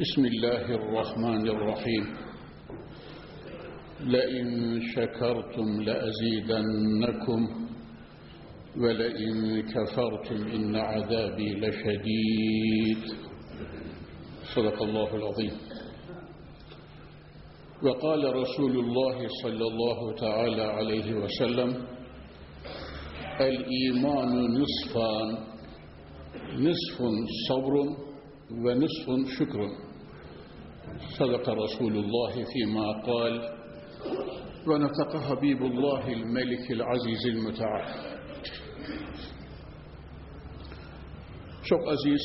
بسم الله الرحمن الرحيم. لئن شكرتم لأزيدنكم ولئن كفرتم إن عذابي لشديد. صدق الله العظيم. وقال رسول الله صلى الله تعالى عليه وسلم الإيمان نصفان نصف صبر ونصف شكر. صدق رسول الله فيما قال ونطق حبيب الله الملك العزيز المتعال Çok aziz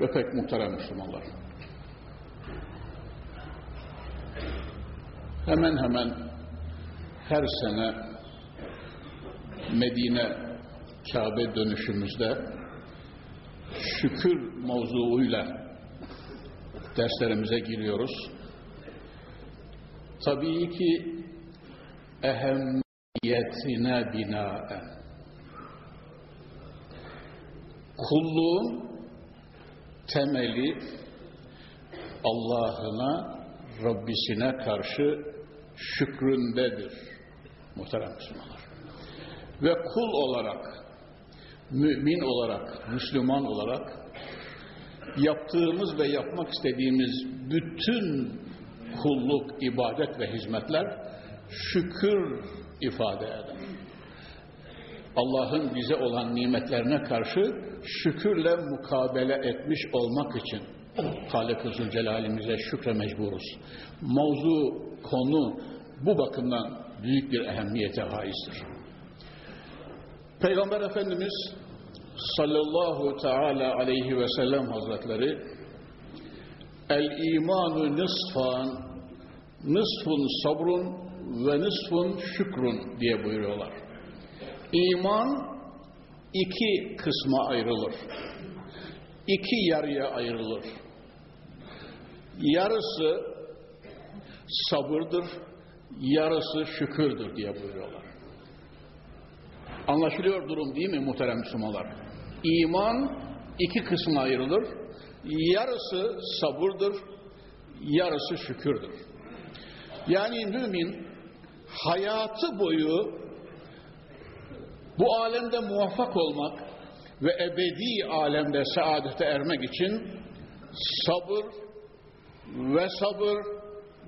ve pek muhterem Müslümanlar. Hemen hemen her sene Medine Kabe dönüşümüzde şükür mevzuuyla derslerimize giriyoruz. Tabii ki ehemmiyetine binaen kulluğun temeli Allah'ına, Rabbisine karşı şükründedir muhterem Müslümanlar. Ve kul olarak, mümin olarak, Müslüman olarak yaptığımız ve yapmak istediğimiz bütün kulluk, ibadet ve hizmetler şükür ifade eder. Allah'ın bize olan nimetlerine karşı şükürle mukabele etmiş olmak için Halik-i Zülcelal'imize şükre mecburuz. Mevzu, konu bu bakımdan büyük bir ehemmiyete haizdir. Peygamber Efendimiz sallallahu teala aleyhi ve sellem hazretleri el imanu nisfan nisfun sabrun ve nisfun şükrun diye buyuruyorlar. İman iki kısma ayrılır. İki yarıya ayrılır. Yarısı sabırdır, yarısı şükürdür diye buyuruyorlar. Anlaşılıyor durum değil mi muhterem Müslümanlar? İman iki kısma ayrılır. Yarısı sabırdır, yarısı şükürdür. Yani mümin hayatı boyu bu alemde muvaffak olmak ve ebedi alemde saadete ermek için sabır ve sabır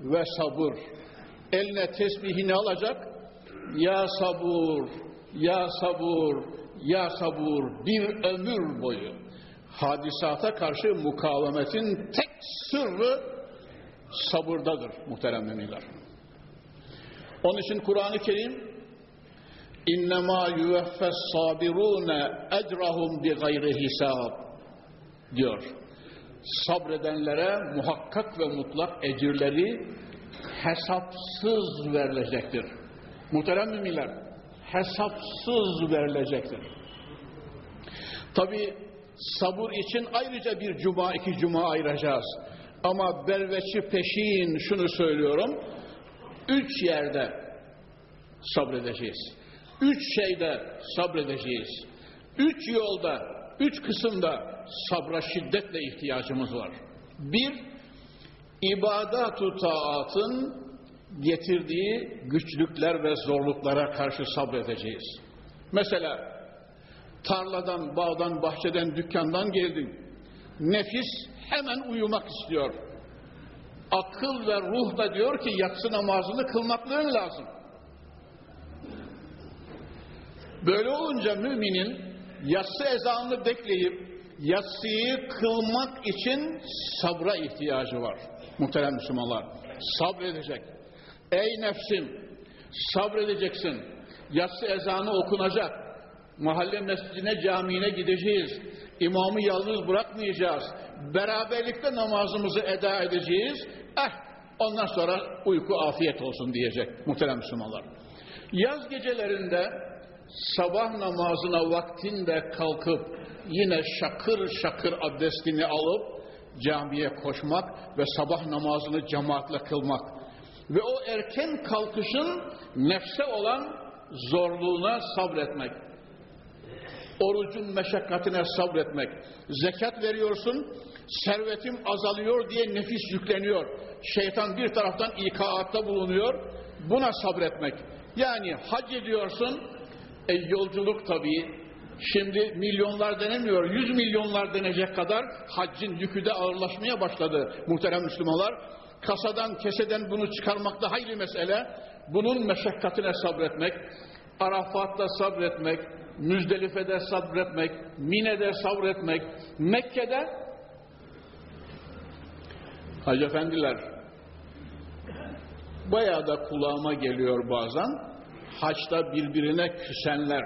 ve sabır. Eline tesbihini alacak. Ya sabır, ya sabır, ya sabır bir ömür boyu hadisata karşı mukavemetin tek sırrı sabırdadır muhterem müminler. Onun için Kur'an-ı Kerim İnnemâ yüveffes sabirûne ecrahum bi gayri hisab diyor. Sabredenlere muhakkak ve mutlak ecirleri hesapsız verilecektir. Muhterem müminler, hesapsız verilecektir. Tabi sabır için ayrıca bir cuma, iki cuma ayıracağız. Ama belveçi peşin şunu söylüyorum, üç yerde sabredeceğiz. Üç şeyde sabredeceğiz. Üç yolda, üç kısımda sabra şiddetle ihtiyacımız var. Bir, ibadat-ı taatın getirdiği güçlükler ve zorluklara karşı sabredeceğiz. Mesela tarladan, bağdan, bahçeden, dükkandan geldin. Nefis hemen uyumak istiyor. Akıl ve ruh da diyor ki yatsı namazını kılmaklığın lazım. Böyle olunca müminin yatsı ezanını bekleyip yatsıyı kılmak için sabra ihtiyacı var. Muhterem Müslümanlar. Sabredecek. Ey nefsim sabredeceksin. Yatsı ezanı okunacak. Mahalle mescidine, camiine gideceğiz. İmamı yalnız bırakmayacağız. beraberlikte namazımızı eda edeceğiz. Eh ondan sonra uyku afiyet olsun diyecek muhterem Müslümanlar. Yaz gecelerinde sabah namazına vaktinde kalkıp yine şakır şakır abdestini alıp camiye koşmak ve sabah namazını cemaatle kılmak ve o erken kalkışın nefse olan zorluğuna sabretmek. Orucun meşakkatine sabretmek. Zekat veriyorsun servetim azalıyor diye nefis yükleniyor. Şeytan bir taraftan ikaatta bulunuyor buna sabretmek. Yani hac ediyorsun e, yolculuk tabii. Şimdi milyonlar denemiyor, yüz milyonlar denecek kadar haccın yükü de ağırlaşmaya başladı muhterem Müslümanlar. Kasadan, keseden bunu çıkarmak da hayli mesele. Bunun meşakkatine sabretmek, Arafat'ta sabretmek, Müzdelife'de sabretmek, Mine'de sabretmek, Mekke'de Hacı Efendiler bayağı da kulağıma geliyor bazen haçta birbirine küsenler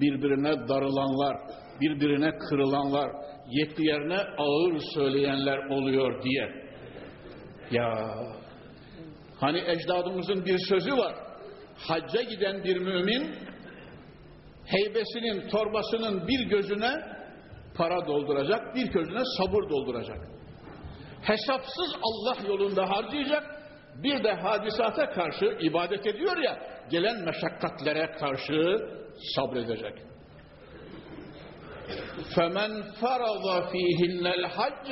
birbirine darılanlar, birbirine kırılanlar, yekli yerine ağır söyleyenler oluyor diye. Ya hani ecdadımızın bir sözü var. Hacca giden bir mümin heybesinin, torbasının bir gözüne para dolduracak, bir gözüne sabır dolduracak. Hesapsız Allah yolunda harcayacak, bir de hadisata karşı ibadet ediyor ya, gelen meşakkatlere karşı sabredecek. فَمَنْ فَرَضَ ف۪يهِنَّ الْحَجَّ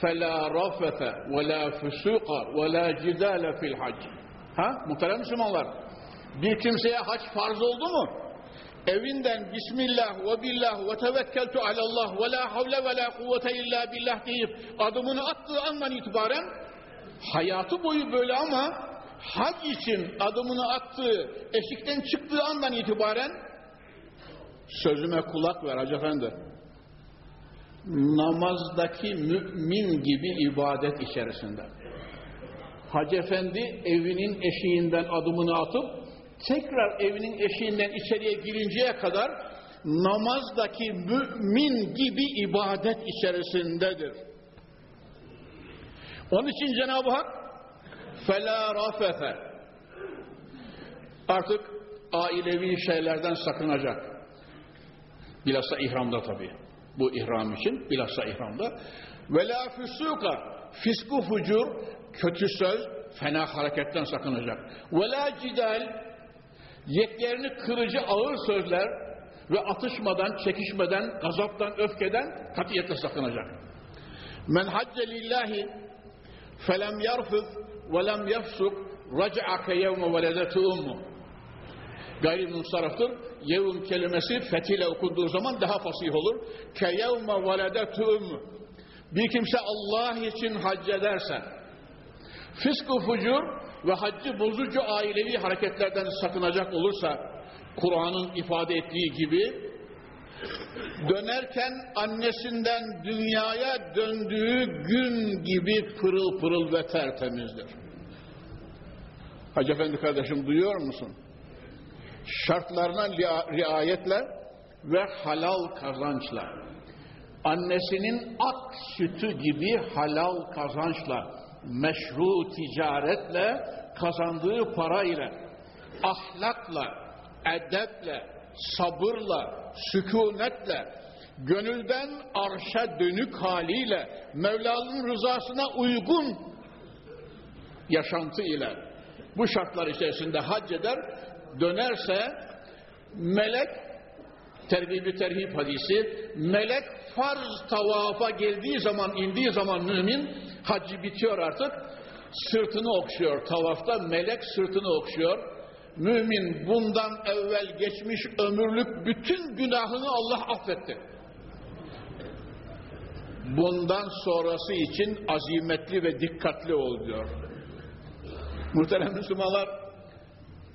فَلَا رَفَثَ وَلَا فُسُوقَ وَلَا جِدَالَ فِي الْحَجِّ Ha? Muhterem Müslümanlar, bir kimseye hac farz oldu mu? Evinden Bismillah ve billah ve tevekkeltu alallah ve la havle ve la kuvvete illa billah deyip adımını attığı andan itibaren hayatı boyu böyle ama hac için adımını attığı, eşikten çıktığı andan itibaren sözüme kulak ver Hacı Efendi. Namazdaki mümin gibi ibadet içerisinde. Hacı Efendi evinin eşiğinden adımını atıp tekrar evinin eşiğinden içeriye girinceye kadar namazdaki mümin gibi ibadet içerisindedir. Onun için Cenab-ı Hak فَلَا رَفَثَ Artık ailevi şeylerden sakınacak. Bilhassa ihramda tabi. bu ihram için, bilhassa ihramda. Ve la füsuka, fisku fucur, kötü söz, fena hareketten sakınacak. Ve la cidal, yeklerini kırıcı ağır sözler ve atışmadan, çekişmeden, gazaptan, öfkeden katiyetle sakınacak. Men hacce lillahi felem yarfız ve lem yefsuk raca'a ke yevme veledete ummu Gayrimusarraftır. Yevm kelimesi fethiyle okunduğu zaman daha fasih olur. Ke yevme veledetu ümmü. Bir kimse Allah için hac ederse, fısk fucur ve haccı bozucu ailevi hareketlerden sakınacak olursa, Kur'an'ın ifade ettiği gibi, dönerken annesinden dünyaya döndüğü gün gibi pırıl pırıl ve tertemizdir. Hacı Efendi kardeşim duyuyor musun? Şartlarına riayetle ve halal kazançla, annesinin ak sütü gibi halal kazançla, meşru ticaretle, kazandığı parayla, ahlakla, edeple, sabırla, sükunetle, gönülden arşa dönük haliyle, Mevla'nın rızasına uygun yaşantı ile bu şartlar içerisinde hac eder, dönerse melek terbibi terhip hadisi melek farz tavafa geldiği zaman indiği zaman mümin haccı bitiyor artık sırtını okşuyor tavafta melek sırtını okşuyor mümin bundan evvel geçmiş ömürlük bütün günahını Allah affetti. Bundan sonrası için azimetli ve dikkatli ol diyor. Muhterem Müslümanlar,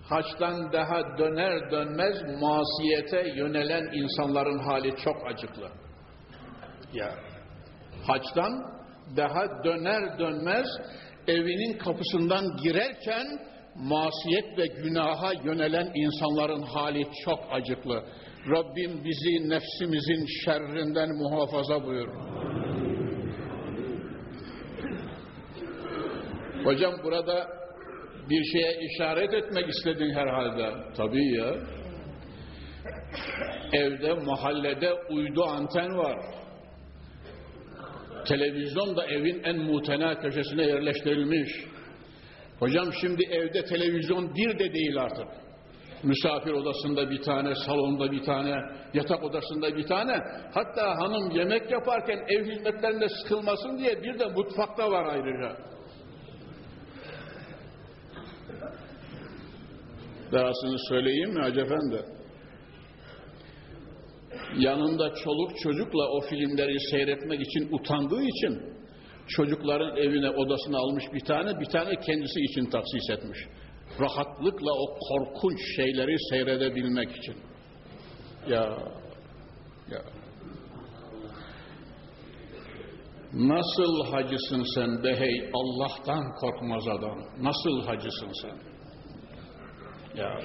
haçtan daha döner dönmez masiyete yönelen insanların hali çok acıklı. Ya haçtan daha döner dönmez evinin kapısından girerken masiyet ve günaha yönelen insanların hali çok acıklı. Rabbim bizi nefsimizin şerrinden muhafaza buyur. Hocam burada bir şeye işaret etmek istedin herhalde. Tabii ya. Evde, mahallede uydu anten var. Televizyon da evin en mutena köşesine yerleştirilmiş. Hocam şimdi evde televizyon bir de değil artık. Misafir odasında bir tane, salonda bir tane, yatak odasında bir tane. Hatta hanım yemek yaparken ev hizmetlerinde sıkılmasın diye bir de mutfakta var ayrıca. Dahasını söyleyeyim mi Hacı Efendi? Yanında çoluk çocukla o filmleri seyretmek için utandığı için çocukların evine odasına almış bir tane, bir tane kendisi için taksis etmiş. Rahatlıkla o korkunç şeyleri seyredebilmek için. Ya, ya. Nasıl hacısın sen be hey Allah'tan korkmaz adam. Nasıl hacısın sen? Ya.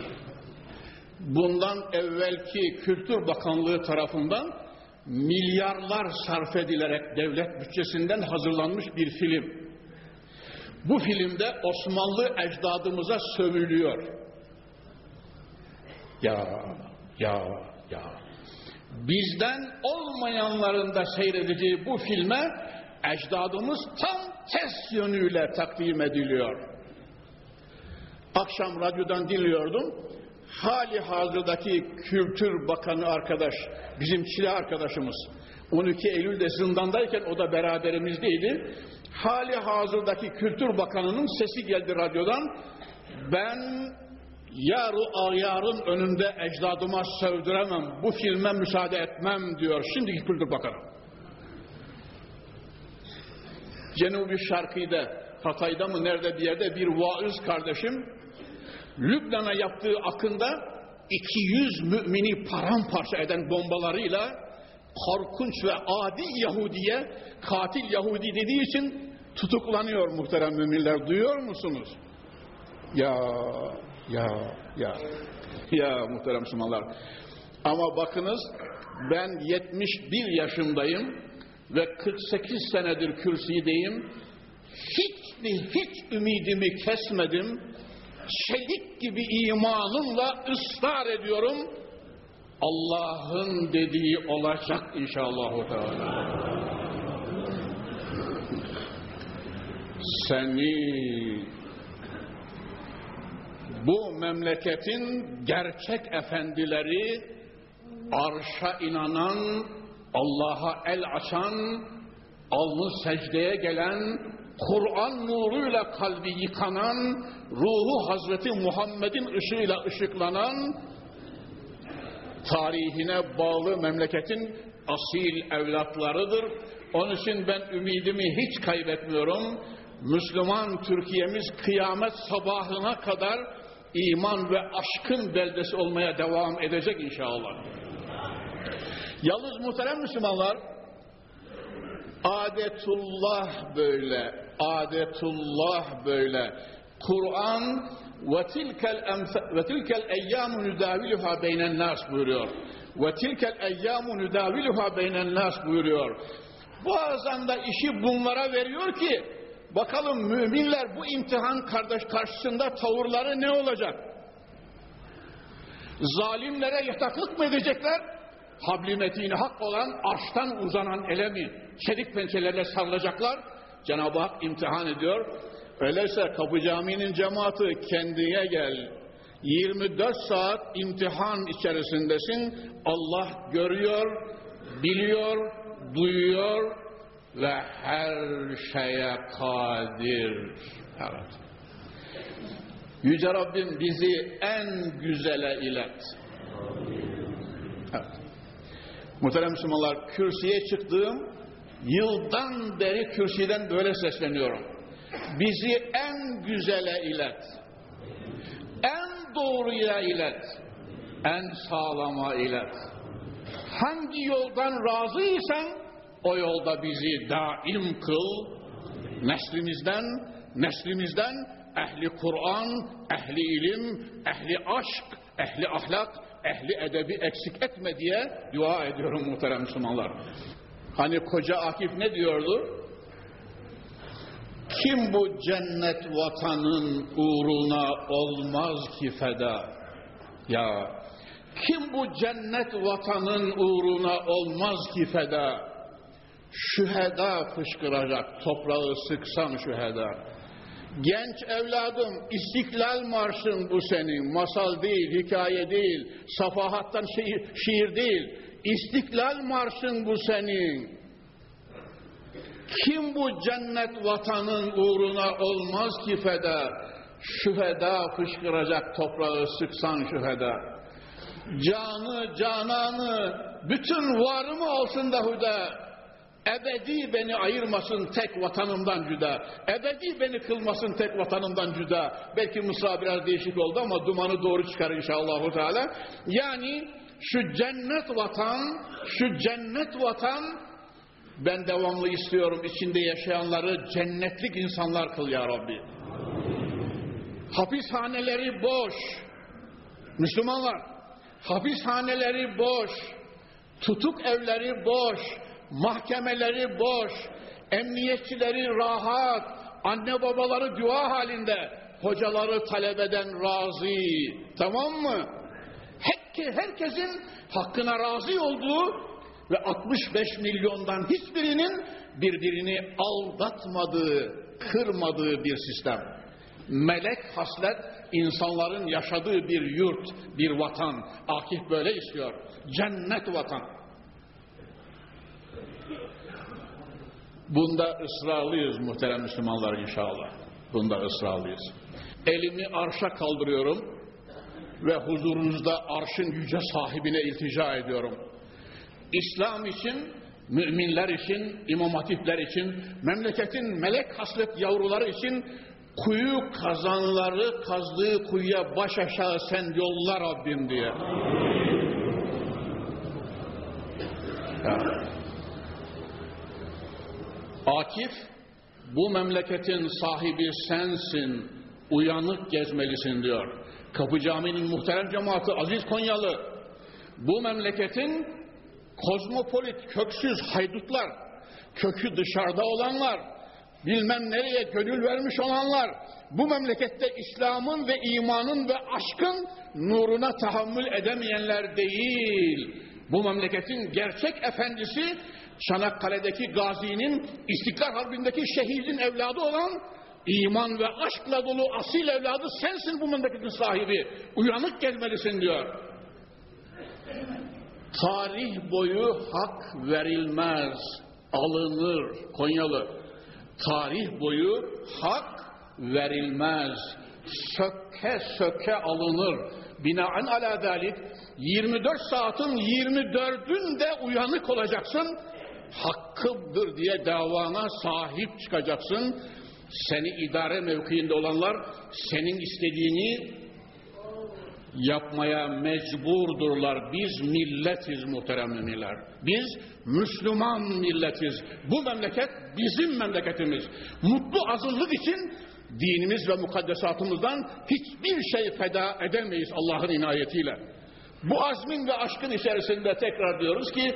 Bundan evvelki Kültür Bakanlığı tarafından milyarlar sarf edilerek devlet bütçesinden hazırlanmış bir film. Bu filmde Osmanlı ecdadımıza sövülüyor. Ya, ya, ya. Bizden olmayanların da seyredeceği bu filme ecdadımız tam ters yönüyle takdim ediliyor. Akşam radyodan dinliyordum. Hali hazırdaki Kültür Bakanı arkadaş, bizim Çile arkadaşımız. 12 Eylül'de zindandayken o da beraberimizdeydi. Hali hazırdaki Kültür Bakanı'nın sesi geldi radyodan. Ben yaru ayarın önünde ecdadıma sövdüremem, bu filme müsaade etmem diyor şimdiki Kültür Bakanı. Cenubi Şarkı'da, Hatay'da mı nerede bir yerde bir vaiz kardeşim Lübnan'a yaptığı akında 200 mümini paramparça eden bombalarıyla korkunç ve adi Yahudiye katil Yahudi dediği için tutuklanıyor muhterem müminler. Duyuyor musunuz? Ya, ya, ya. Ya muhterem Müslümanlar. Ama bakınız ben 71 yaşındayım ve 48 senedir kürsüdeyim. Hiç hiç ümidimi kesmedim. Çelik gibi imanımla ısrar ediyorum. Allah'ın dediği olacak inşallah. Seni bu memleketin gerçek efendileri arşa inanan, Allah'a el açan, alnı secdeye gelen, Kur'an nuruyla kalbi yıkanan, ruhu Hazreti Muhammed'in ışığıyla ışıklanan, tarihine bağlı memleketin asil evlatlarıdır. Onun için ben ümidimi hiç kaybetmiyorum. Müslüman Türkiye'miz kıyamet sabahına kadar iman ve aşkın beldesi olmaya devam edecek inşallah. Yalnız muhterem Müslümanlar, adetullah böyle, adetullah böyle. Kur'an ve tilkel eyyamu nudaviluha beynen nas buyuruyor. Ve tilkel eyyamu nudaviluha beynen nas buyuruyor. Bazen de işi bunlara veriyor ki bakalım müminler bu imtihan kardeş karşısında tavırları ne olacak? Zalimlere yataklık mı edecekler? Habli metini hak olan arştan uzanan ele mi? Çelik pençelerle sarılacaklar. Cenab-ı Hak imtihan ediyor. Öyleyse Kapı Camii'nin cemaati kendine gel. 24 saat imtihan içerisindesin. Allah görüyor, biliyor, duyuyor ve her şeye kadir. Evet. Yüce Rabbim bizi en güzele ilet. Evet. Muhterem Müslümanlar, kürsüye çıktığım yıldan beri kürsüden böyle sesleniyorum. Bizi en güzele ilet. En doğruya ilet. En sağlama ilet. Hangi yoldan razıysan o yolda bizi daim kıl. Neslimizden, neslimizden ehli Kur'an, ehli ilim, ehli aşk, ehli ahlak, ehli edebi eksik etme diye dua ediyorum muhterem Müslümanlar. Hani koca Akif ne diyordu? Kim bu cennet vatanın uğruna olmaz ki feda? Ya kim bu cennet vatanın uğruna olmaz ki feda? Şüheda fışkıracak toprağı sıksan şüheda. Genç evladım İstiklal Marşın bu senin. Masal değil, hikaye değil, safahattan şiir, şiir değil. İstiklal Marşın bu senin. Kim bu cennet vatanın uğruna olmaz ki feda? Şüheda fışkıracak toprağı sıksan şüheda. Canı, cananı, bütün varımı olsun da hüda. Ebedi beni ayırmasın tek vatanımdan cüda. Ebedi beni kılmasın tek vatanımdan cüda. Belki Mısra biraz değişik oldu ama dumanı doğru çıkar inşallah. Teala. Yani şu cennet vatan, şu cennet vatan ben devamlı istiyorum içinde yaşayanları cennetlik insanlar kıl ya Rabbi. Hapishaneleri boş. Müslümanlar, hapishaneleri boş. Tutuk evleri boş. Mahkemeleri boş. Emniyetçileri rahat. Anne babaları dua halinde. Hocaları talebeden razı. Tamam mı? Herkesin hakkına razı olduğu ve 65 milyondan hiçbirinin birbirini aldatmadığı, kırmadığı bir sistem. Melek haslet insanların yaşadığı bir yurt, bir vatan. Akif böyle istiyor. Cennet vatan. Bunda ısrarlıyız muhterem Müslümanlar inşallah. Bunda ısrarlıyız. Elimi arşa kaldırıyorum ve huzurunuzda arşın yüce sahibine iltica ediyorum. İslam için, müminler için, imam hatipler için, memleketin melek haslet yavruları için kuyu kazanları kazdığı kuyuya baş aşağı sen yolla Rabbim diye. Ya. Akif, bu memleketin sahibi sensin, uyanık gezmelisin diyor. Kapı Camii'nin muhterem cemaati Aziz Konyalı, bu memleketin kozmopolit, köksüz haydutlar, kökü dışarıda olanlar, bilmem nereye gönül vermiş olanlar, bu memlekette İslam'ın ve imanın ve aşkın nuruna tahammül edemeyenler değil. Bu memleketin gerçek efendisi Çanakkale'deki gazinin, İstiklal Harbi'ndeki şehidin evladı olan iman ve aşkla dolu asil evladı sensin bu memleketin sahibi. Uyanık gelmelisin diyor. Tarih boyu hak verilmez, alınır Konyalı. Tarih boyu hak verilmez, söke söke alınır. Binaen ala dalik 24 saatin 24'ünde uyanık olacaksın. Hakkımdır diye davana sahip çıkacaksın. Seni idare mevkiinde olanlar senin istediğini yapmaya mecburdurlar. Biz milletiz muhterem müminler. Biz Müslüman milletiz. Bu memleket bizim memleketimiz. Mutlu azınlık için dinimiz ve mukaddesatımızdan hiçbir şey feda edemeyiz Allah'ın inayetiyle. Bu azmin ve aşkın içerisinde tekrar diyoruz ki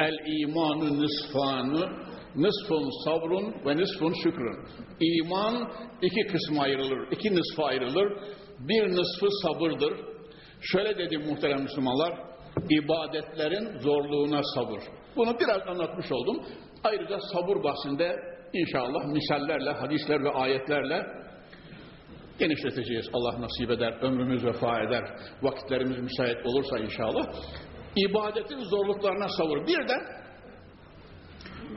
el imanı nısfanı nısfun sabrun ve nısfun şükrün. İman iki kısma ayrılır, iki nısfa ayrılır. Bir nısfı sabırdır. Şöyle dedim muhterem Müslümanlar, ibadetlerin zorluğuna sabır. Bunu biraz anlatmış oldum. Ayrıca sabır bahsinde inşallah misallerle, hadisler ve ayetlerle genişleteceğiz. Allah nasip eder, ömrümüz vefa eder, vakitlerimiz müsait olursa inşallah. İbadetin zorluklarına sabır. Bir de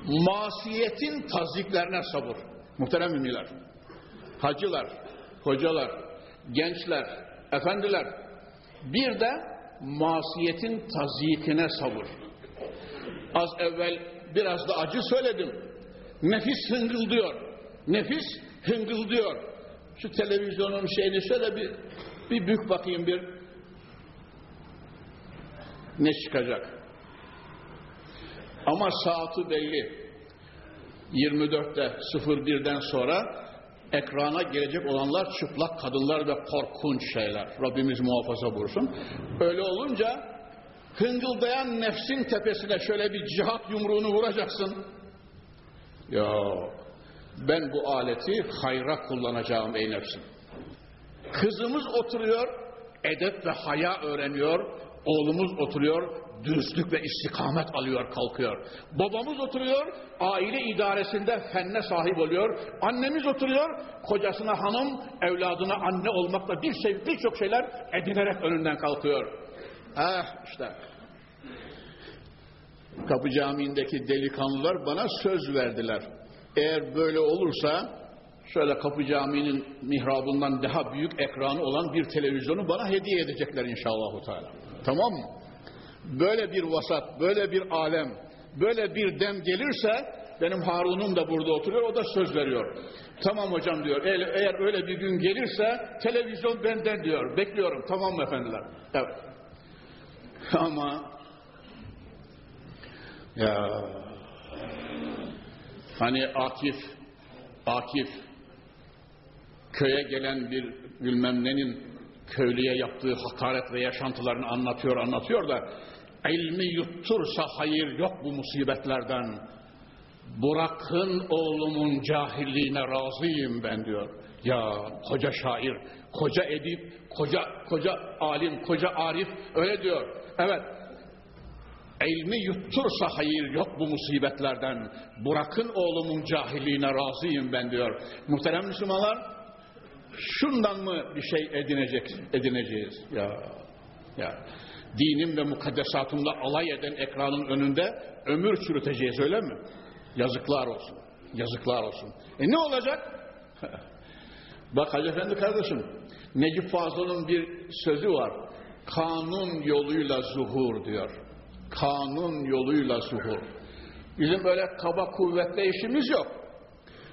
masiyetin taziklerine sabır. Muhterem müminler, hacılar, hocalar, gençler, efendiler, bir de masiyetin tazyikine sabır. Az evvel biraz da acı söyledim. Nefis hıngıldıyor. Nefis hıngıldıyor. Şu televizyonun şeyini şöyle bir, bir bük bakayım bir. Ne çıkacak? Ama saati belli. 24'te 01'den sonra ekrana gelecek olanlar çıplak kadınlar ve korkunç şeyler. Rabbimiz muhafaza buyursun. Öyle olunca hıngıldayan nefsin tepesine şöyle bir cihat yumruğunu vuracaksın. Ya Ben bu aleti hayra kullanacağım ey nefsim. Kızımız oturuyor, edep ve haya öğreniyor. Oğlumuz oturuyor, dürüstlük ve istikamet alıyor, kalkıyor. Babamız oturuyor, aile idaresinde fenne sahip oluyor. Annemiz oturuyor, kocasına hanım, evladına anne olmakla bir şey, birçok şeyler edinerek önünden kalkıyor. Ah işte. Kapı Camii'ndeki delikanlılar bana söz verdiler. Eğer böyle olursa şöyle Kapı Camii'nin mihrabından daha büyük ekranı olan bir televizyonu bana hediye edecekler inşallah. Teala. Tamam mı? Böyle bir vasat, böyle bir alem, böyle bir dem gelirse benim Harun'um da burada oturuyor, o da söz veriyor. Tamam hocam diyor, eğer, öyle bir gün gelirse televizyon benden diyor. Bekliyorum, tamam efendiler? Evet. Ama ya hani Akif Akif köye gelen bir bilmem nenin köylüye yaptığı hakaret ve yaşantılarını anlatıyor anlatıyor da ilmi yuttursa hayır yok bu musibetlerden. Bırakın oğlumun cahilliğine razıyım ben diyor. Ya koca şair koca edip koca koca alim koca arif öyle diyor. Evet. İlmi yuttursa hayır yok bu musibetlerden. Bırakın oğlumun cahilliğine razıyım ben diyor. Muhterem Müslümanlar şundan mı bir şey edinecek, edineceğiz? Ya, ya. Dinim ve mukaddesatımla alay eden ekranın önünde ömür çürüteceğiz öyle mi? Yazıklar olsun. Yazıklar olsun. E ne olacak? Bak Hacı Efendi kardeşim, Necip Fazıl'ın bir sözü var. Kanun yoluyla zuhur diyor. Kanun yoluyla zuhur. Bizim böyle kaba kuvvetle işimiz yok.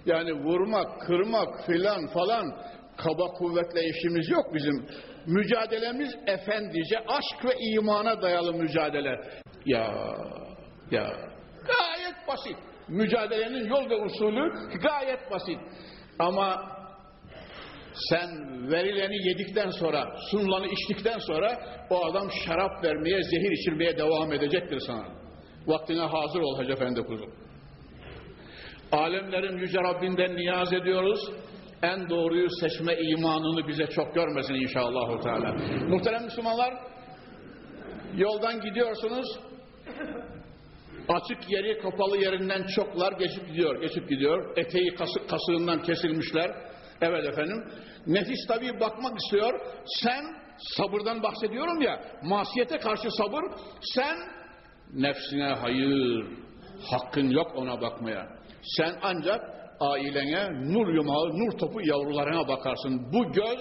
Yani vurmak, kırmak filan falan kaba kuvvetle işimiz yok bizim. Mücadelemiz efendice aşk ve imana dayalı mücadele. Ya ya gayet basit. Mücadelenin yol ve usulü gayet basit. Ama sen verileni yedikten sonra, sunulanı içtikten sonra o adam şarap vermeye, zehir içirmeye devam edecektir sana. Vaktine hazır ol Hacı Efendi kuzum. Alemlerin Yüce Rabbinden niyaz ediyoruz. En doğruyu seçme imanını bize çok görmesin inşallah. Teala. Muhterem Müslümanlar, yoldan gidiyorsunuz, açık yeri kapalı yerinden çoklar geçip gidiyor, geçip gidiyor. Eteği kasık kasığından kesilmişler. Evet efendim. Nefis tabii bakmak istiyor. Sen sabırdan bahsediyorum ya, masiyete karşı sabır. Sen nefsine hayır, hakkın yok ona bakmaya. Sen ancak ailene nur yumağı, nur topu yavrularına bakarsın. Bu göz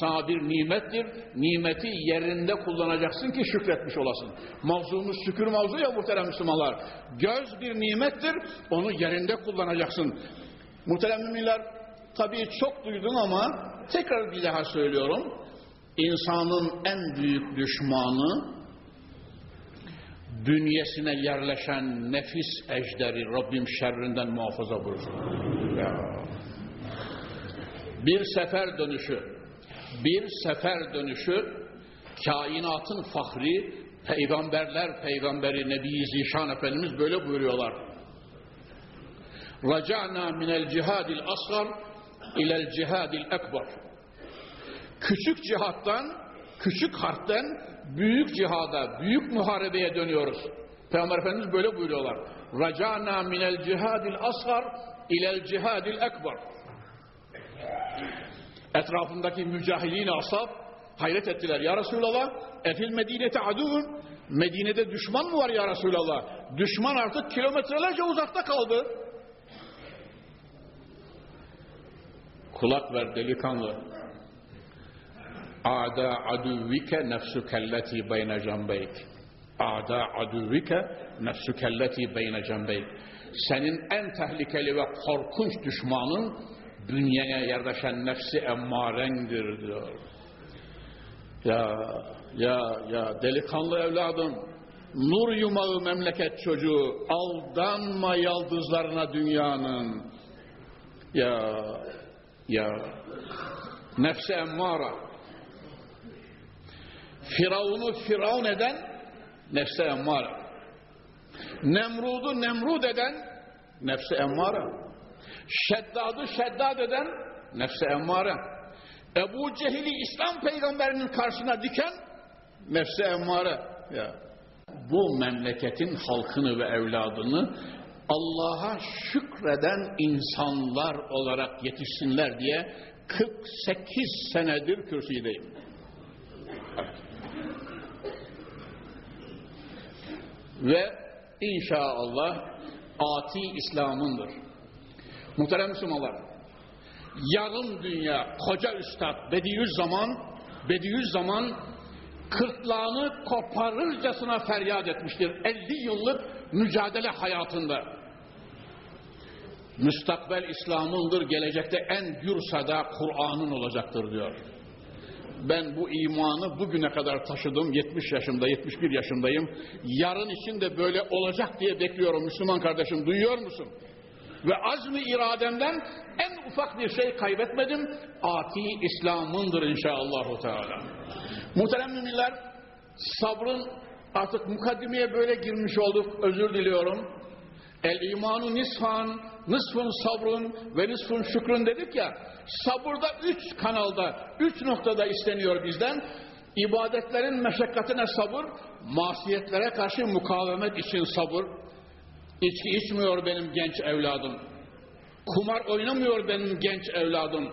sana bir nimettir. Nimeti yerinde kullanacaksın ki şükretmiş olasın. Mavzumuz şükür mavzu ya muhterem Müslümanlar. Göz bir nimettir. Onu yerinde kullanacaksın. Muhterem müminler tabii çok duydum ama tekrar bir daha söylüyorum. İnsanın en büyük düşmanı bünyesine yerleşen nefis ejderi Rabbim şerrinden muhafaza buyursun. Ya. Bir sefer dönüşü, bir sefer dönüşü kainatın fahri, peygamberler peygamberi Nebi Zişan Efendimiz böyle buyuruyorlar. Raca'na minel cihadil asgar ilel cihadil ekber. Küçük cihattan, küçük harpten büyük cihada, büyük muharebeye dönüyoruz. Peygamber Efendimiz böyle buyuruyorlar. Racana minel cihadil asgar ilel cihadil ekber. Etrafındaki mücahilin asab hayret ettiler. Ya Resulallah efil medinete adun Medine'de düşman mı var ya Resulallah? Düşman artık kilometrelerce uzakta kaldı. Kulak ver delikanlı. Ada aduvvike nefsukelleti beyne cambeyk. Ada aduvvike nefsukelleti beyne cambeyk. Senin en tehlikeli ve korkunç düşmanın bünyene yerleşen nefsi emmarendir diyor. Ya, ya, ya delikanlı evladım, nur yumağı memleket çocuğu, aldanma yaldızlarına dünyanın. Ya, ya, nefsi emmara. Firavun'u firavun eden nefse emmara. Nemrud'u nemrud eden nefse emmara. Şeddadı şeddad eden nefse emmare. Ebu Cehil'i İslam peygamberinin karşısına diken nefse emmare. Ya. Bu memleketin halkını ve evladını Allah'a şükreden insanlar olarak yetişsinler diye 48 senedir kürsüdeyim. Ve inşallah ati İslam'ındır. Muhterem Müslümanlar, yarım dünya koca üstad Bediüzzaman Bediüzzaman kırtlağını koparırcasına feryat etmiştir. 50 yıllık mücadele hayatında. Müstakbel İslam'ındır, gelecekte en gür sada Kur'an'ın olacaktır diyor. Ben bu imanı bugüne kadar taşıdım. 70 yaşımda, 71 yaşındayım. Yarın için de böyle olacak diye bekliyorum Müslüman kardeşim. Duyuyor musun? Ve azmi irademden en ufak bir şey kaybetmedim. Ati İslam'ındır inşallah. Teala. Muhterem müminler, sabrın artık mukaddimeye böyle girmiş olduk. Özür diliyorum. El imanu nisfan, nisfun sabrun ve nisfun şükrün dedik ya. Sabırda üç kanalda, üç noktada isteniyor bizden. İbadetlerin meşakkatine sabır, masiyetlere karşı mukavemet için sabır. İçki içmiyor benim genç evladım. Kumar oynamıyor benim genç evladım.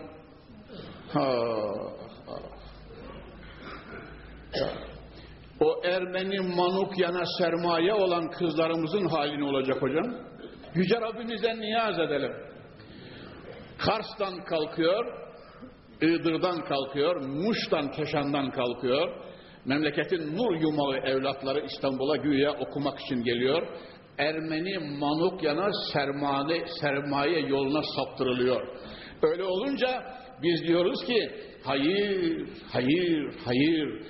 O Ermeni manuk yana sermaye olan kızlarımızın hali ne olacak hocam? Yüce Rabbimizden niyaz edelim. Kars'tan kalkıyor, Iğdır'dan kalkıyor, Muş'tan, Keşan'dan kalkıyor. Memleketin nur yumağı evlatları İstanbul'a güya okumak için geliyor. Ermeni manuk yana sermaye, sermaye yoluna saptırılıyor. Öyle olunca biz diyoruz ki hayır, hayır, hayır.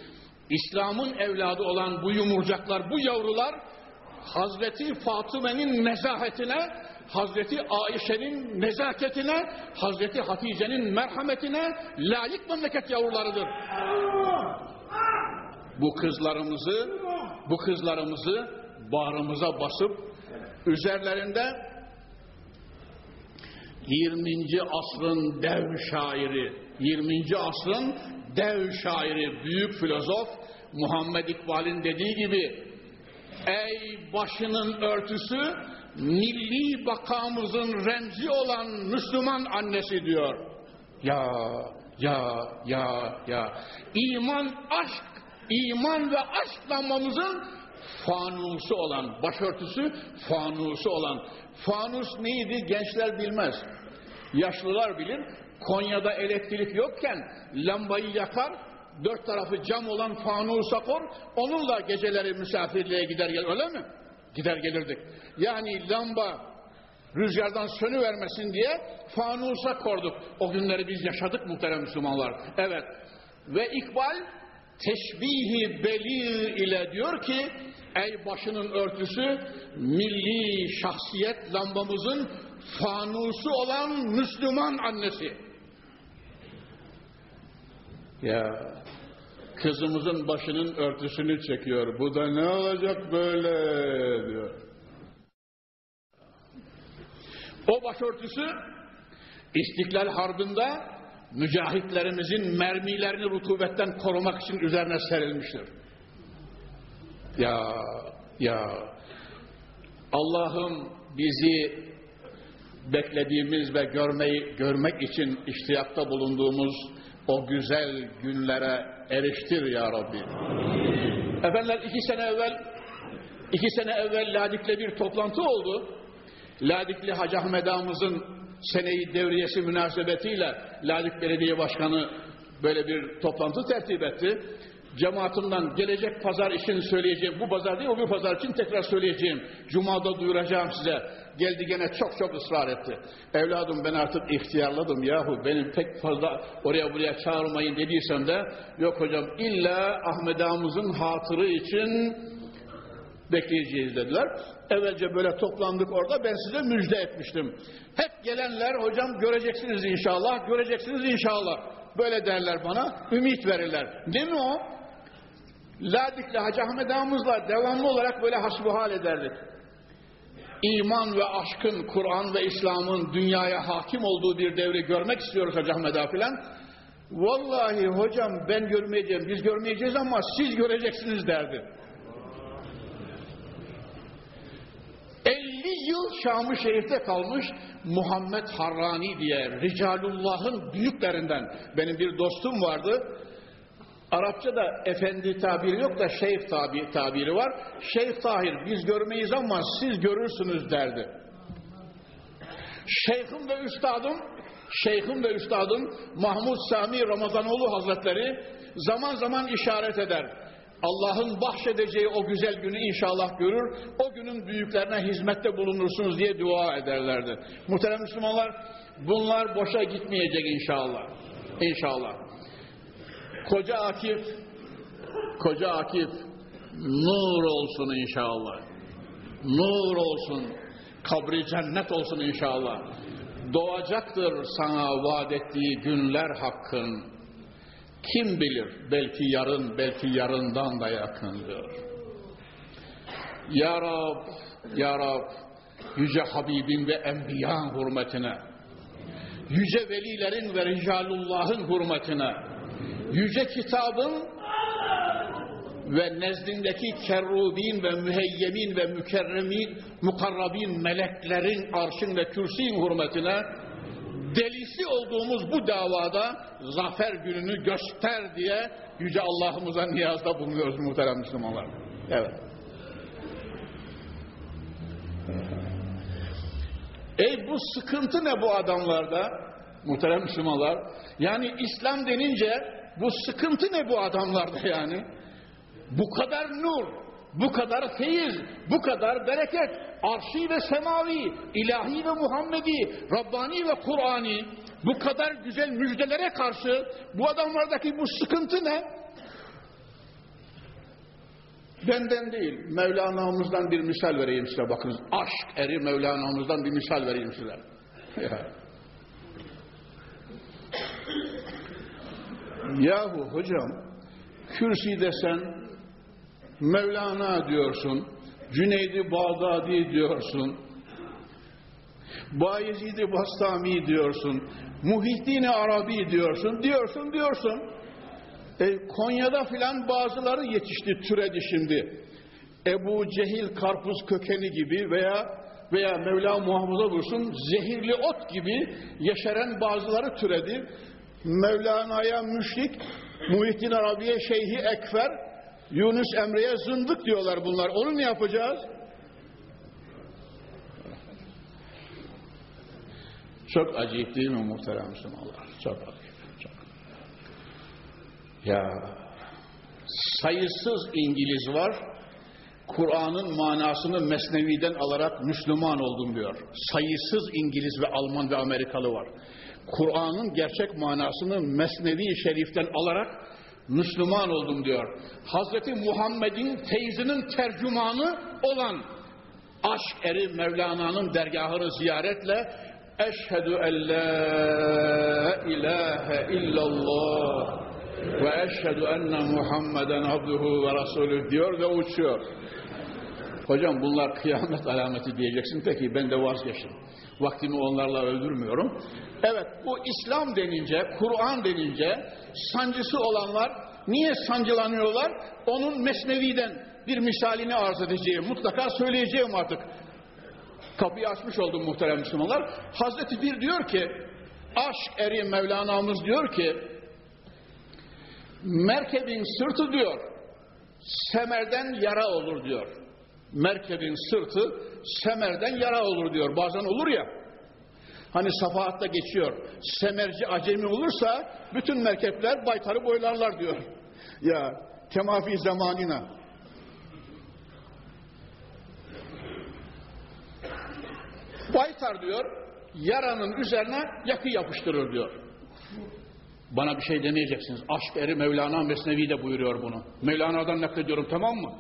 İslam'ın evladı olan bu yumurcaklar, bu yavrular Hazreti Fatıme'nin nezahetine, Hazreti Ayşe'nin nezaketine, Hazreti Hatice'nin merhametine layık memleket yavrularıdır. Bu kızlarımızı, bu kızlarımızı bağrımıza basıp üzerlerinde 20. asrın dev şairi, 20. asrın dev şairi, büyük filozof Muhammed İkbal'in dediği gibi ey başının örtüsü milli bakamızın remzi olan Müslüman annesi diyor. Ya, ya, ya, ya. İman, aşk, iman ve aşk lambamızın fanusu olan, başörtüsü fanusu olan. Fanus neydi gençler bilmez. Yaşlılar bilir. Konya'da elektrik yokken lambayı yakar, dört tarafı cam olan fanusa kor, onunla geceleri misafirliğe gider gel öyle mi? Gider gelirdik. Yani lamba rüzgardan sönü vermesin diye fanusa korduk. O günleri biz yaşadık muhterem Müslümanlar. Evet. Ve İkbal teşbihi beli ile diyor ki ey başının örtüsü milli şahsiyet lambamızın fanusu olan Müslüman annesi. Ya kızımızın başının örtüsünü çekiyor. Bu da ne olacak böyle diyor. O başörtüsü İstiklal Harbi'nde mücahitlerimizin mermilerini rutubetten korumak için üzerine serilmiştir. Ya ya Allah'ım bizi beklediğimiz ve görmeyi görmek için iştiyakta bulunduğumuz o güzel günlere eriştir ya Rabbi. Efendiler iki sene evvel iki sene evvel Ladik'le bir toplantı oldu. Ladikli Hacı Ahmet Ağamızın seneyi devriyesi münasebetiyle Ladik Belediye Başkanı böyle bir toplantı tertip etti. Cemaatimden gelecek pazar için söyleyeceğim, bu pazar değil o bir pazar için tekrar söyleyeceğim. Cuma'da duyuracağım size. Geldi gene çok çok ısrar etti. Evladım ben artık ihtiyarladım yahu benim pek fazla oraya buraya çağırmayın dediysem de yok hocam illa Ahmet Ağamızın hatırı için bekleyeceğiz dediler. Evvelce böyle toplandık orada ben size müjde etmiştim. Hep gelenler hocam göreceksiniz inşallah, göreceksiniz inşallah. Böyle derler bana, ümit verirler. Değil mi o? Ladik'le Hacı Ahmet Ağamızla devamlı olarak böyle hasbuhal ederdik. iman ve aşkın, Kur'an ve İslam'ın dünyaya hakim olduğu bir devri görmek istiyoruz Hacı Ahmet Ağa filan. Vallahi hocam ben görmeyeceğim, biz görmeyeceğiz ama siz göreceksiniz derdi. 50 yıl Şam-ı Şerif'te kalmış Muhammed Harrani diye Ricalullah'ın büyüklerinden benim bir dostum vardı. Arapçada efendi tabiri yok da şeyh tabi, tabiri var. Şeyh Tahir biz görmeyiz ama siz görürsünüz derdi. Şeyhim ve üstadım, şeyhim ve üstadım Mahmud Sami Ramazanoğlu Hazretleri zaman zaman işaret eder. Allah'ın bahşedeceği o güzel günü inşallah görür, o günün büyüklerine hizmette bulunursunuz diye dua ederlerdi. Muhterem Müslümanlar, bunlar boşa gitmeyecek inşallah. İnşallah. Koca Akif, Koca Akif, nur olsun inşallah. Nur olsun, kabri cennet olsun inşallah. Doğacaktır sana vaat ettiği günler hakkın. Kim bilir belki yarın belki yarından da yakındır. Ya Rab, Ya Rab, Yüce Habibin ve Enbiyan hürmetine, Yüce Velilerin ve Ricalullah'ın hürmetine, Yüce Kitabın ve nezdindeki kerrubin ve müheyyemin ve mükerremin, mukarrabin meleklerin arşın ve kürsiyin hürmetine delisi olduğumuz bu davada zafer gününü göster diye Yüce Allah'ımıza niyazda bulunuyoruz muhterem Müslümanlar. Evet. Ey bu sıkıntı ne bu adamlarda? Muhterem Müslümanlar. Yani İslam denince bu sıkıntı ne bu adamlarda yani? Bu kadar nur, bu kadar feyiz, bu kadar bereket, arşi ve semavi, ilahi ve Muhammedi, Rabbani ve Kur'ani, bu kadar güzel müjdelere karşı bu adamlardaki bu sıkıntı ne? Benden değil, Mevlana'mızdan bir misal vereyim size bakınız. Aşk eri Mevlana'mızdan bir misal vereyim size. Yahu hocam, kürsi desen Mevlana diyorsun, Cüneydi Bağdadi diyorsun, Bayezid-i Bastami diyorsun, Muhittin Arabi diyorsun, diyorsun, diyorsun. E, Konya'da filan bazıları yetişti, türedi şimdi. Ebu Cehil karpuz kökeni gibi veya veya Mevla muhafaza bulsun zehirli ot gibi yeşeren bazıları türedi. Mevlana'ya müşrik, Muhittin Arabi'ye Şeyhi Ekfer, Yunus Emre'ye zındık diyorlar bunlar. Onu mu yapacağız? Çok acayip değil mi muhterem Müslümanlar? Çok acayip. Çok. Ya sayısız İngiliz var. Kur'an'ın manasını Mesnevi'den alarak Müslüman oldum diyor. Sayısız İngiliz ve Alman ve Amerikalı var. Kur'an'ın gerçek manasını Mesnevi Şerif'ten alarak Müslüman oldum diyor. Hazreti Muhammed'in teyzinin tercümanı olan aşk eri Mevlana'nın dergahını ziyaretle Eşhedü en la ilahe illallah ve eşhedü enne Muhammeden abduhu ve rasulü diyor ve uçuyor. Hocam bunlar kıyamet alameti diyeceksin. Peki ben de vazgeçtim. Vaktimi onlarla öldürmüyorum. Evet bu İslam denince, Kur'an denince sancısı olanlar niye sancılanıyorlar? Onun Mesnevi'den bir misalini arz edeceğim. Mutlaka söyleyeceğim artık. Kapıyı açmış oldum muhterem Müslümanlar. Hazreti Bir diyor ki, aşk eri Mevlana'mız diyor ki, merkebin sırtı diyor, semerden yara olur diyor. Merkebin sırtı semerden yara olur diyor. Bazen olur ya, hani safahatta geçiyor, semerci acemi olursa bütün merkepler baytarı boylarlar diyor. Ya kemafi zamanina. Baytar diyor, yaranın üzerine yakı yapıştırır diyor. Bana bir şey demeyeceksiniz. Aşk eri Mevlana Mesnevi de buyuruyor bunu. Mevlana'dan naklediyorum tamam mı?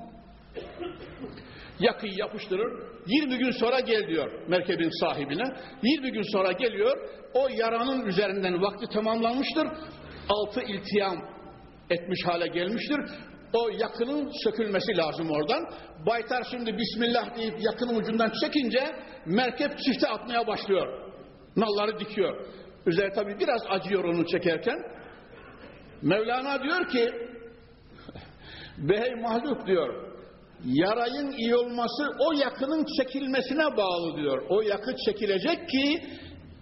Yakıyı yapıştırır. 20 gün sonra gel diyor merkebin sahibine. 20 gün sonra geliyor. O yaranın üzerinden vakti tamamlanmıştır. Altı iltiyam etmiş hale gelmiştir. O yakının sökülmesi lazım oradan. Baytar şimdi Bismillah deyip yakının ucundan çekince merkep çifte atmaya başlıyor. Nalları dikiyor. Üzeri tabi biraz acıyor onu çekerken. Mevlana diyor ki Behey mahluk diyor yarayın iyi olması o yakının çekilmesine bağlı diyor. O yakı çekilecek ki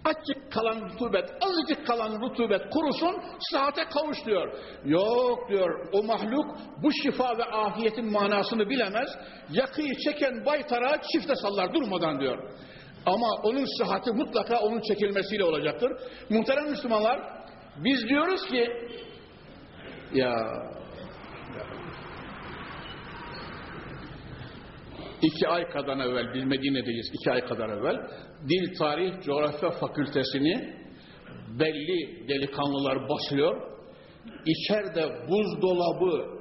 azıcık kalan rutubet, azıcık kalan rutubet kurusun, sıhhate kavuş diyor. Yok diyor, o mahluk bu şifa ve afiyetin manasını bilemez. Yakıyı çeken baytara çifte sallar durmadan diyor. Ama onun sıhhati mutlaka onun çekilmesiyle olacaktır. Muhterem Müslümanlar, biz diyoruz ki ya iki ay kadar evvel, biz Medine'deyiz iki ay kadar evvel, Dil Tarih Coğrafya Fakültesini belli delikanlılar basıyor. İçeride buzdolabı,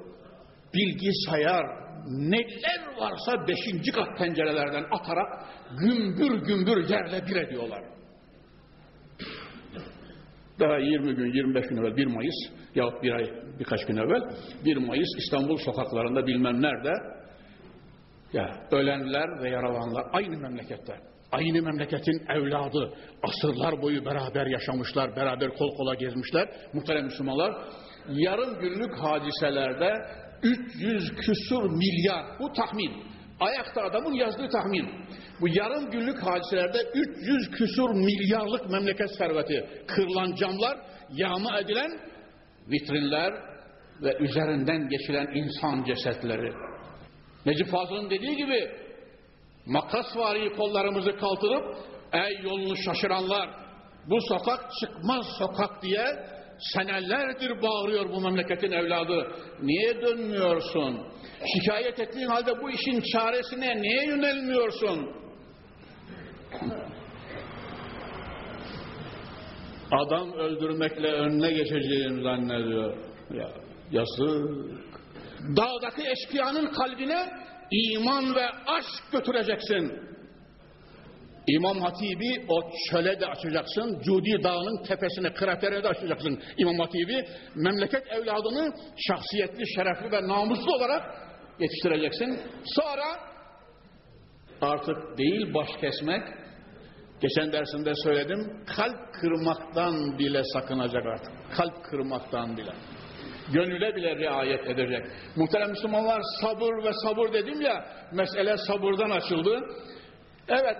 bilgisayar, neler varsa beşinci kat pencerelerden atarak gümbür gümbür yerle bir ediyorlar. Daha 20 gün, 25 gün evvel 1 Mayıs yahut bir ay birkaç gün evvel 1 Mayıs İstanbul sokaklarında bilmem nerede ya ölenler ve yaralananlar aynı memlekette. Aynı memleketin evladı. Asırlar boyu beraber yaşamışlar, beraber kol kola gezmişler. Muhterem Müslümanlar, yarım günlük hadiselerde 300 küsur milyar, bu tahmin. Ayakta adamın yazdığı tahmin. Bu yarım günlük hadiselerde 300 küsur milyarlık memleket serveti. Kırılan camlar, yağma edilen vitrinler ve üzerinden geçilen insan cesetleri. Necip Fazıl'ın dediği gibi makasvari kollarımızı kaldırıp ey yolunu şaşıranlar bu sokak çıkmaz sokak diye senelerdir bağırıyor bu memleketin evladı. Niye dönmüyorsun? Şikayet ettiğin halde bu işin çaresine niye yönelmiyorsun? Adam öldürmekle önüne geçeceğini zannediyor. Ya, yazık. Dağdaki eşkıyanın kalbine iman ve aşk götüreceksin. İmam Hatibi o çöle de açacaksın. Cudi Dağı'nın tepesine, kratere de açacaksın İmam Hatibi. Memleket evladını şahsiyetli, şerefli ve namuslu olarak yetiştireceksin. Sonra artık değil baş kesmek, geçen dersinde söyledim, kalp kırmaktan bile sakınacak artık. Kalp kırmaktan bile gönüle bile riayet edecek. Muhterem Müslümanlar sabır ve sabır dedim ya mesele sabırdan açıldı. Evet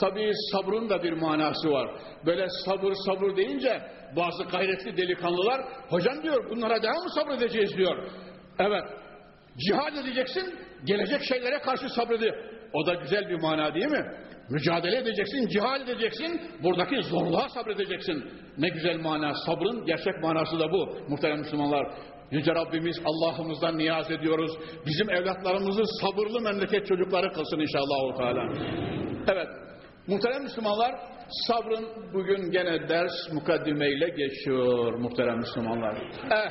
tabi sabrın da bir manası var. Böyle sabır sabır deyince bazı gayretli delikanlılar hocam diyor bunlara daha mı sabredeceğiz diyor. Evet cihad edeceksin gelecek şeylere karşı sabredi. O da güzel bir mana değil mi? Mücadele edeceksin, cihad edeceksin, buradaki zorluğa sabredeceksin. Ne güzel mana, sabrın gerçek manası da bu muhterem Müslümanlar. Yüce Rabbimiz Allah'ımızdan niyaz ediyoruz. Bizim evlatlarımızı sabırlı memleket çocukları kılsın inşallah. Teala. Evet, muhterem Müslümanlar, sabrın bugün gene ders mukaddimeyle geçiyor muhterem Müslümanlar. Eh,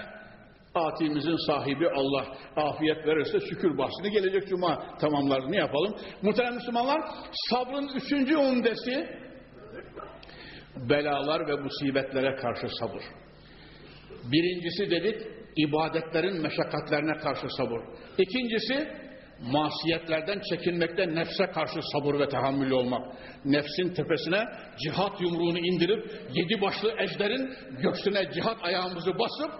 Atimizin sahibi Allah afiyet verirse şükür bahsini gelecek cuma tamamlarını yapalım. Muhterem Müslümanlar sabrın üçüncü umdesi belalar ve musibetlere karşı sabır. Birincisi dedik ibadetlerin meşakkatlerine karşı sabır. İkincisi masiyetlerden çekinmekte nefse karşı sabır ve tahammül olmak. Nefsin tepesine cihat yumruğunu indirip yedi başlı ejderin göğsüne cihat ayağımızı basıp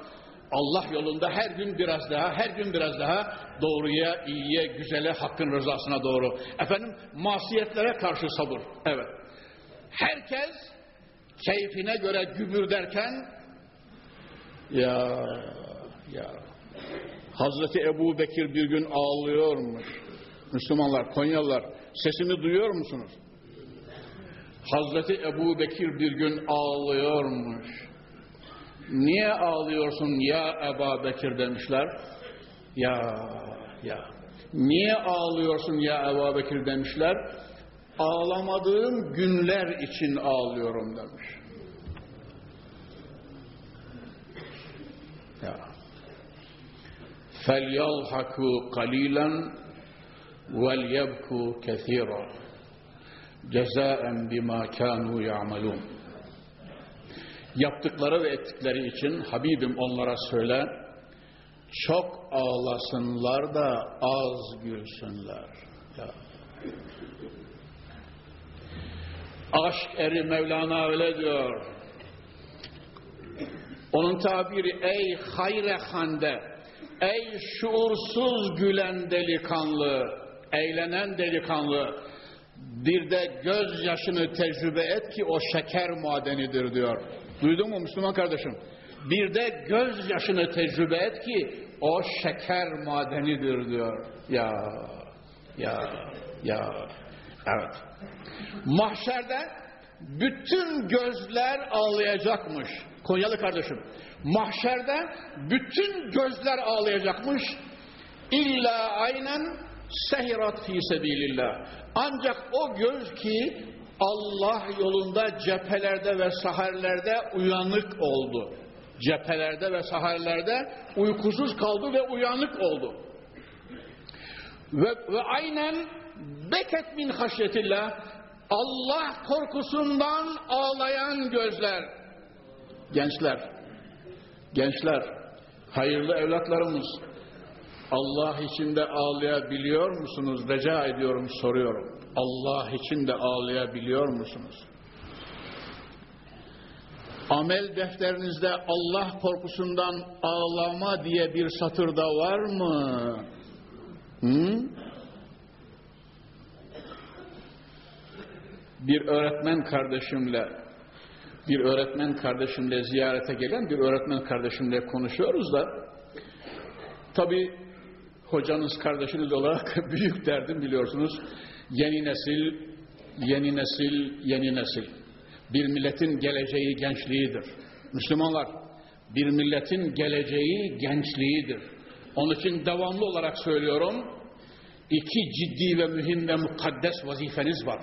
Allah yolunda her gün biraz daha, her gün biraz daha doğruya, iyiye, güzele, hakkın rızasına doğru. Efendim masiyetlere karşı sabır. Evet. Herkes keyfine göre gübür derken ya ya Hazreti Ebu Bekir bir gün ağlıyormuş. Müslümanlar, Konyalılar sesimi duyuyor musunuz? Hazreti Ebu Bekir bir gün ağlıyormuş. Niye ağlıyorsun ya Eba Bekir demişler. Ya, ya. Niye ağlıyorsun ya Eba Bekir demişler. Ağlamadığım günler için ağlıyorum demiş. Ya. فَلْيَضْحَكُوا قَلِيلًا وَلْيَبْكُوا كَثِيرًا جَزَاءً بِمَا كَانُوا يَعْمَلُونَ Yaptıkları ve ettikleri için Habibim onlara söyle, çok ağlasınlar da az gülsünler. Ya. Aşk eri Mevlana öyle diyor. Onun tabiri ey hayre hande, ey şuursuz gülen delikanlı, eğlenen delikanlı, bir de gözyaşını tecrübe et ki o şeker madenidir diyor. Duydun mu Müslüman kardeşim? Bir de gözyaşını tecrübe et ki o şeker madenidir diyor. Ya, ya, ya. Evet. Mahşerde bütün gözler ağlayacakmış. Konyalı kardeşim. Mahşerde bütün gözler ağlayacakmış. İlla aynen sehirat fi sebilillah. Ancak o göz ki Allah yolunda cephelerde ve saharlerde uyanık oldu. Cephelerde ve saharlerde uykusuz kaldı ve uyanık oldu. Ve, ve aynen beket min haşyetillah Allah korkusundan ağlayan gözler. Gençler, gençler, hayırlı evlatlarımız, Allah için de ağlayabiliyor musunuz? Rica ediyorum, soruyorum. Allah için de ağlayabiliyor musunuz? Amel defterinizde Allah korkusundan ağlama diye bir satırda var mı? Hı? Bir öğretmen kardeşimle bir öğretmen kardeşimle ziyarete gelen bir öğretmen kardeşimle konuşuyoruz da tabi hocanız kardeşiniz olarak büyük derdim biliyorsunuz yeni nesil yeni nesil yeni nesil. Bir milletin geleceği gençliğidir. Müslümanlar bir milletin geleceği gençliğidir. Onun için devamlı olarak söylüyorum iki ciddi ve mühim ve mukaddes vazifeniz var.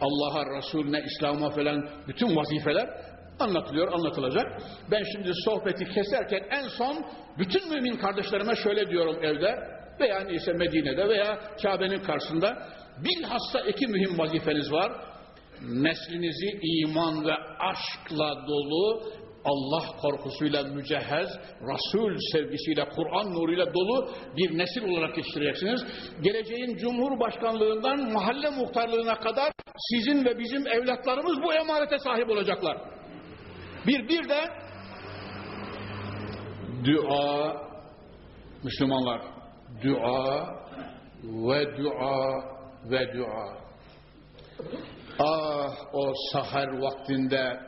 Allah'a, Resulüne, İslam'a falan bütün vazifeler anlatılıyor, anlatılacak. Ben şimdi sohbeti keserken en son bütün mümin kardeşlerime şöyle diyorum evde veya ise Medine'de veya Kabe'nin karşısında bilhassa iki mühim vazifeniz var. Neslinizi iman ve aşkla dolu, Allah korkusuyla mücehhez, Resul sevgisiyle, Kur'an nuruyla dolu bir nesil olarak yetiştireceksiniz. Geleceğin Cumhurbaşkanlığından mahalle muhtarlığına kadar sizin ve bizim evlatlarımız bu emanete sahip olacaklar. Bir, bir de dua, Müslümanlar, dua ve dua ve dua. Ah o sahar vaktinde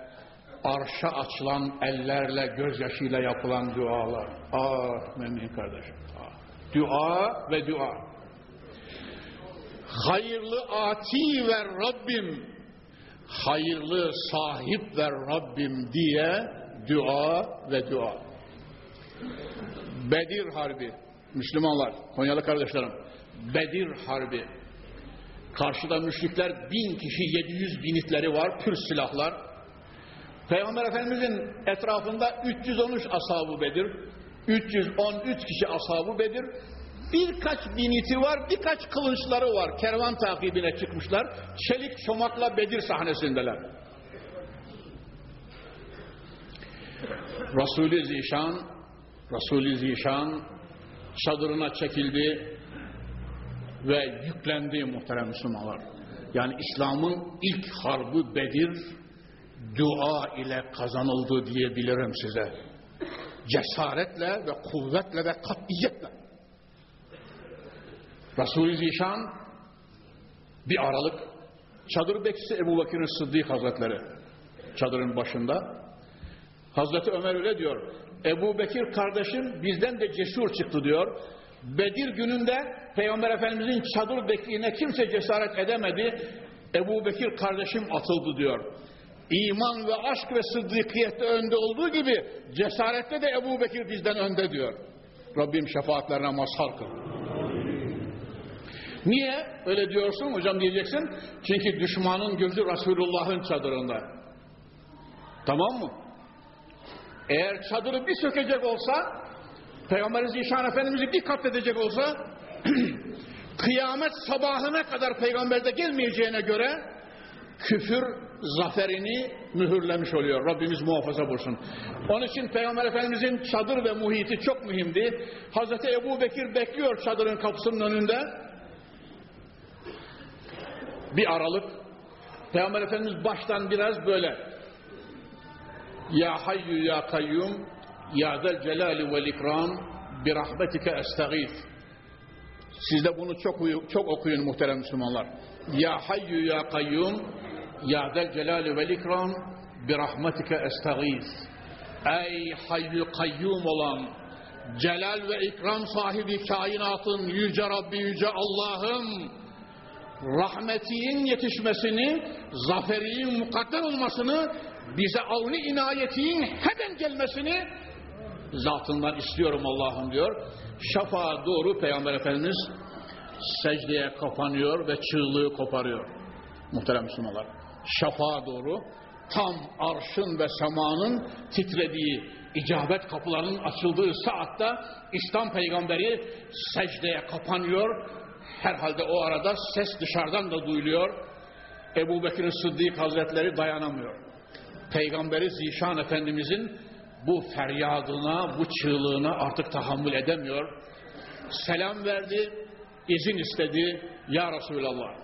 arşa açılan ellerle, gözyaşıyla yapılan dualar. Ah mümin kardeşim. Ah. Dua ve dua. Hayırlı ati ver Rabbim, hayırlı sahip ver Rabbim diye dua ve dua. Bedir Harbi, Müslümanlar, Konyalı kardeşlerim, Bedir Harbi. Karşıda müşrikler bin kişi, 700 binitleri var, pür silahlar. Peygamber Efendimizin etrafında 313 ashabı Bedir, 313 kişi ashabı Bedir, birkaç biniti var, birkaç kılınçları var. Kervan takibine çıkmışlar. Çelik çomakla Bedir sahnesindeler. Resulü Zişan, Resulü Zişan çadırına çekildi ve yüklendi muhterem Müslümanlar. Yani İslam'ın ilk harbi Bedir dua ile kazanıldı diyebilirim size. Cesaretle ve kuvvetle ve katiyetle. Resul-i Zişan bir aralık çadır bekçisi Ebu Bakır'ın Sıddık Hazretleri çadırın başında Hazreti Ömer öyle diyor Ebu Bekir kardeşim bizden de cesur çıktı diyor Bedir gününde Peygamber Efendimizin çadır bekliğine kimse cesaret edemedi Ebu Bekir kardeşim atıldı diyor İman ve aşk ve sıddıkiyette önde olduğu gibi cesarette de Ebu Bekir bizden önde diyor Rabbim şefaatlerine mazhar kıl Niye öyle diyorsun hocam diyeceksin? Çünkü düşmanın gözü Resulullah'ın çadırında. Tamam mı? Eğer çadırı bir sökecek olsa, Peygamber Zişan Efendimiz'i bir katledecek olsa, kıyamet sabahına kadar peygamberde gelmeyeceğine göre, küfür zaferini mühürlemiş oluyor. Rabbimiz muhafaza bulsun. Onun için Peygamber Efendimizin çadır ve muhiti çok mühimdi. Hazreti Ebu Bekir bekliyor çadırın kapısının önünde. Bir aralık. Peygamber Efendimiz baştan biraz böyle. Ya hayyu ya kayyum ya zel celali vel ikram bir rahmetike estağif. Siz de bunu çok çok okuyun muhterem Müslümanlar. Ya hayyu ya kayyum ya zel celali vel ikram bir rahmetike estağif. Ey hayyu kayyum olan celal ve ikram sahibi kainatın yüce Rabbi yüce Allah'ım rahmetiyin yetişmesini, zaferiyin mukadder olmasını, bize avni inayetiyin hemen gelmesini zatından istiyorum Allah'ım diyor. Şafağa doğru Peygamber Efendimiz secdeye kapanıyor ve çığlığı koparıyor. Muhterem Müslümanlar. Şafağa doğru tam arşın ve semanın titrediği, icabet kapılarının açıldığı saatte İslam peygamberi secdeye kapanıyor. Herhalde o arada ses dışarıdan da duyuluyor. Ebu Bekir Sıddık Hazretleri dayanamıyor. Peygamberi Zişan Efendimizin bu feryadına, bu çığlığına artık tahammül edemiyor. Selam verdi, izin istedi. Ya Resulallah,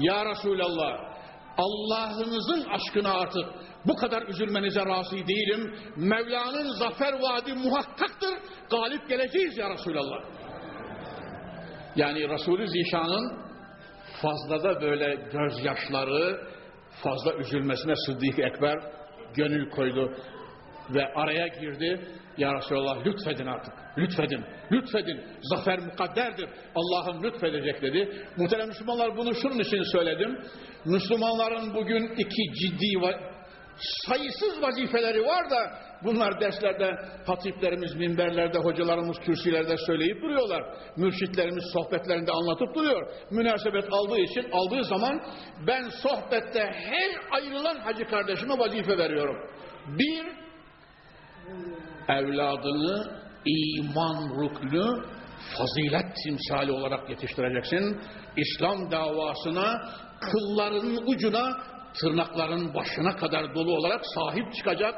Ya Resulallah, Allah'ınızın aşkına artık bu kadar üzülmenize razı değilim. Mevla'nın zafer vaadi muhakkaktır. Galip geleceğiz ya Resulallah. Yani Resulü Zişan'ın fazla da böyle gözyaşları fazla üzülmesine Sıddık Ekber gönül koydu ve araya girdi. Ya Resulallah lütfedin artık. Lütfedin. Lütfedin. Zafer mukadderdir. Allah'ım lütfedecek dedi. Muhterem Müslümanlar bunu şunun için söyledim. Müslümanların bugün iki ciddi sayısız vazifeleri var da bunlar derslerde hatiplerimiz minberlerde, hocalarımız kürsülerde söyleyip duruyorlar. Mürşitlerimiz sohbetlerinde anlatıp duruyor. Münasebet aldığı için aldığı zaman ben sohbette her ayrılan hacı kardeşime vazife veriyorum. Bir, evladını iman ruknu fazilet timsali olarak yetiştireceksin. İslam davasına kıllarının ucuna tırnakların başına kadar dolu olarak sahip çıkacak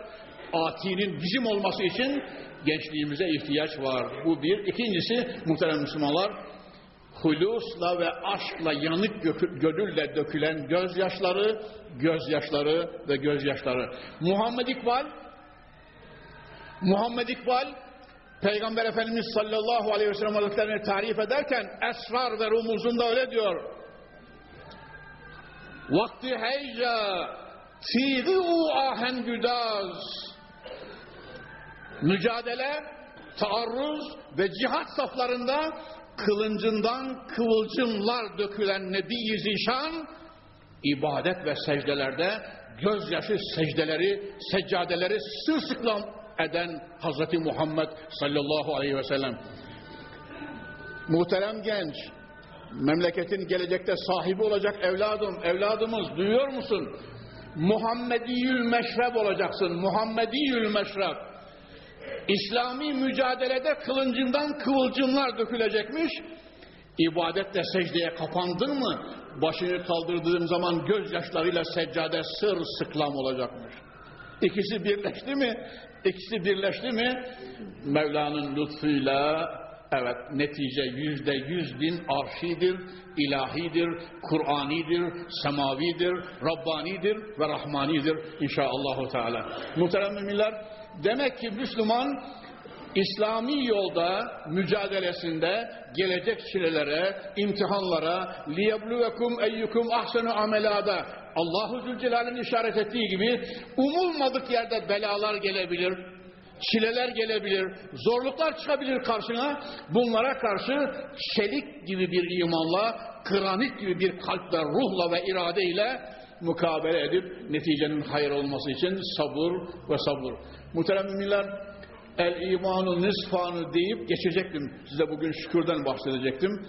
atinin bizim olması için gençliğimize ihtiyaç var. Bu bir. İkincisi muhterem Müslümanlar hulusla ve aşkla yanık gönülle dökülen gözyaşları, gözyaşları ve gözyaşları. Muhammed İkbal Muhammed İkbal Peygamber Efendimiz sallallahu aleyhi ve sellem hazretlerini tarif ederken esrar ve rumuzunda öyle diyor. Vakti heyce tiği u ahen güdaz mücadele, taarruz ve cihat saflarında kılıncından kıvılcımlar dökülen Nebi-i Zişan ibadet ve secdelerde gözyaşı secdeleri, seccadeleri sırsıklam eden Hazreti Muhammed sallallahu aleyhi ve sellem. Muhterem genç, memleketin gelecekte sahibi olacak evladım, evladımız duyuyor musun? Muhammediyül meşrep olacaksın, Muhammediyül meşrep. İslami mücadelede kılıncından kıvılcımlar dökülecekmiş. İbadette secdeye kapandın mı, başını kaldırdığın zaman gözyaşlarıyla seccade sır sıklam olacakmış. İkisi birleşti mi? İkisi birleşti mi? Mevla'nın lütfuyla evet netice yüzde yüz din arşidir, ilahidir, Kur'anidir, semavidir, Rabbanidir ve Rahmanidir inşaallahu teala. Muhterem müminler demek ki Müslüman İslami yolda mücadelesinde gelecek çilelere, imtihanlara liyebluvekum eyyukum ahsenu amelada Allahu Zülcelal'in işaret ettiği gibi umulmadık yerde belalar gelebilir, çileler gelebilir, zorluklar çıkabilir karşına. Bunlara karşı çelik gibi bir imanla, granit gibi bir kalple, ruhla ve iradeyle mukabele edip neticenin hayır olması için sabır ve sabır. Muhterem müminler, el imanı nisfanı deyip geçecektim. Size bugün şükürden bahsedecektim.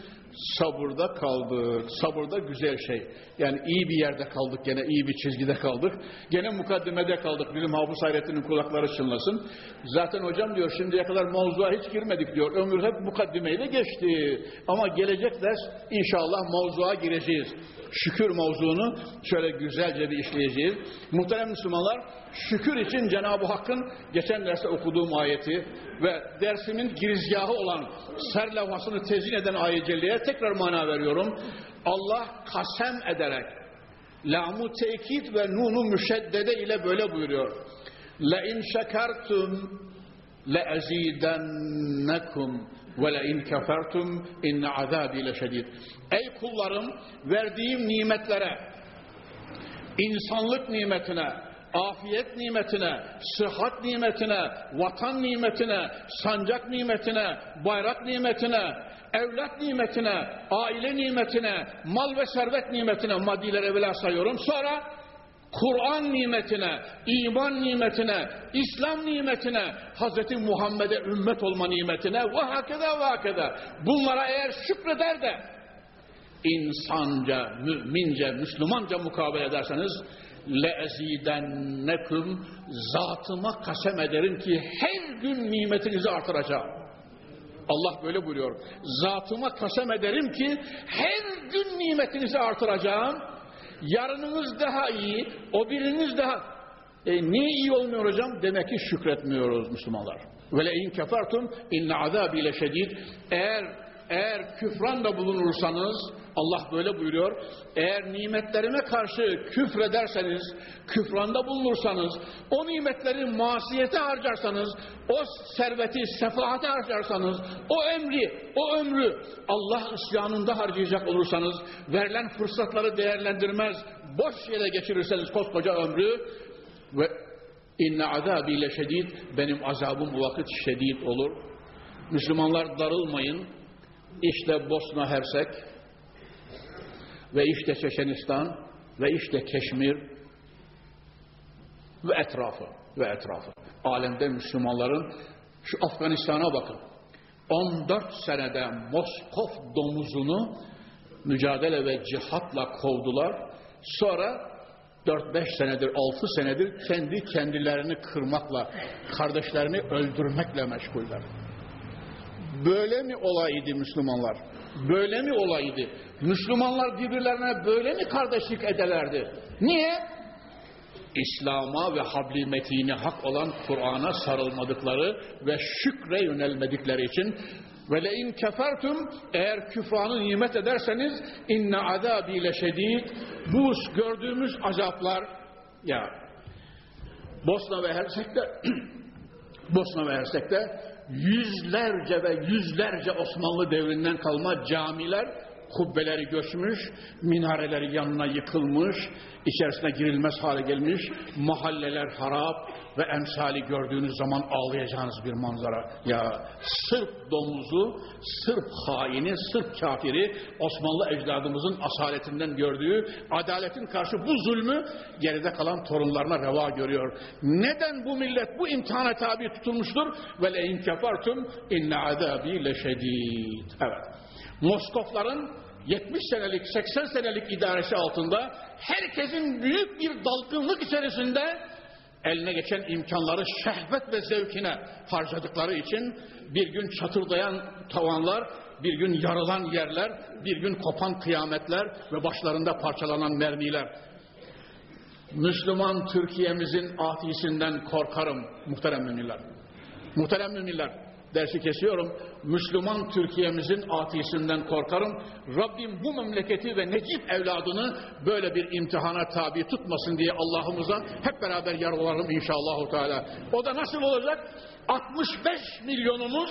Sabırda kaldık. Sabırda güzel şey. Yani iyi bir yerde kaldık gene iyi bir çizgide kaldık. Gene mukaddimede kaldık. Bizim Hafız Hayrettin'in kulakları çınlasın. Zaten hocam diyor şimdiye kadar mevzuya hiç girmedik diyor. Ömür hep mukaddimeyle geçti. Ama gelecek ders inşallah mevzuya gireceğiz. Şükür mevzunu şöyle güzelce bir işleyeceğiz. Muhterem Müslümanlar şükür için Cenab-ı Hakk'ın geçen derste okuduğum ayeti ve dersimin girizgahı olan serlevhasını tezin eden ayet tekrar mana veriyorum. Allah kasem ederek lamu tekit ve nunu müşeddede ile böyle buyuruyor. La in şekertum la ezidennekum ve la in kefertum inne azabi leşedid. Ey kullarım verdiğim nimetlere insanlık nimetine afiyet nimetine, sıhhat nimetine, vatan nimetine, sancak nimetine, bayrak nimetine, evlat nimetine, aile nimetine, mal ve servet nimetine maddiler evvela sayıyorum. Sonra Kur'an nimetine, iman nimetine, İslam nimetine, Hz. Muhammed'e ümmet olma nimetine ve hakeda ve hakeda. Bunlara eğer şükreder de insanca, mümince, Müslümanca mukabele ederseniz leezidennekum zatıma kasem ederim ki her gün nimetinizi artıracağım. Allah böyle buyuruyor. Zatıma kasem ederim ki her gün nimetinizi artıracağım. Yarınınız daha iyi, o biriniz daha... E, niye iyi olmuyor hocam? Demek ki şükretmiyoruz Müslümanlar. Ve le in kefertum inne azabi. Eğer eğer küfran bulunursanız Allah böyle buyuruyor. Eğer nimetlerime karşı küfrederseniz, küfranda bulunursanız, o nimetleri masiyete harcarsanız, o serveti sefahate harcarsanız, o emri, o ömrü Allah isyanında harcayacak olursanız, verilen fırsatları değerlendirmez, boş yere geçirirseniz koskoca ömrü ve inne azabi şedid, benim azabım vakit şedid olur. Müslümanlar darılmayın. İşte Bosna Hersek, ve işte Çeçenistan ve işte Keşmir ve etrafı ve etrafı. Alemde Müslümanların şu Afganistan'a bakın. 14 senede Moskov domuzunu mücadele ve cihatla kovdular. Sonra 4-5 senedir, 6 senedir kendi kendilerini kırmakla, kardeşlerini öldürmekle meşguller. Böyle mi olaydı Müslümanlar? Böyle mi olaydı? Müslümanlar birbirlerine böyle mi kardeşlik ederlerdi? Niye? İslam'a ve habli hak olan Kur'an'a sarılmadıkları ve şükre yönelmedikleri için ve le in eğer küfranı nimet ederseniz inne azabi leşedid bu gördüğümüz azaplar ya Bosna ve Hersek'te Bosna ve Hersek'te yüzlerce ve yüzlerce Osmanlı devrinden kalma camiler kubbeleri göçmüş, minareleri yanına yıkılmış, içerisine girilmez hale gelmiş, mahalleler harap ve emsali gördüğünüz zaman ağlayacağınız bir manzara. Ya Sırp domuzu, Sırp haini, Sırp kafiri Osmanlı ecdadımızın asaletinden gördüğü adaletin karşı bu zulmü geride kalan torunlarına reva görüyor. Neden bu millet bu imtihana tabi tutulmuştur? Ve le in kefertum inne azabi leşedid. Evet. Moskofların 70 senelik, 80 senelik idaresi altında herkesin büyük bir dalgınlık içerisinde eline geçen imkanları şehvet ve zevkine harcadıkları için bir gün çatırdayan tavanlar, bir gün yarılan yerler, bir gün kopan kıyametler ve başlarında parçalanan mermiler. Müslüman Türkiye'mizin afisinden korkarım muhterem müminler. Muhterem müminler dersi kesiyorum. Müslüman Türkiye'mizin atisinden korkarım. Rabbim bu memleketi ve Necip evladını böyle bir imtihana tabi tutmasın diye Allah'ımıza hep beraber yalvaralım inşallah. Teala. O da nasıl olacak? 65 milyonumuz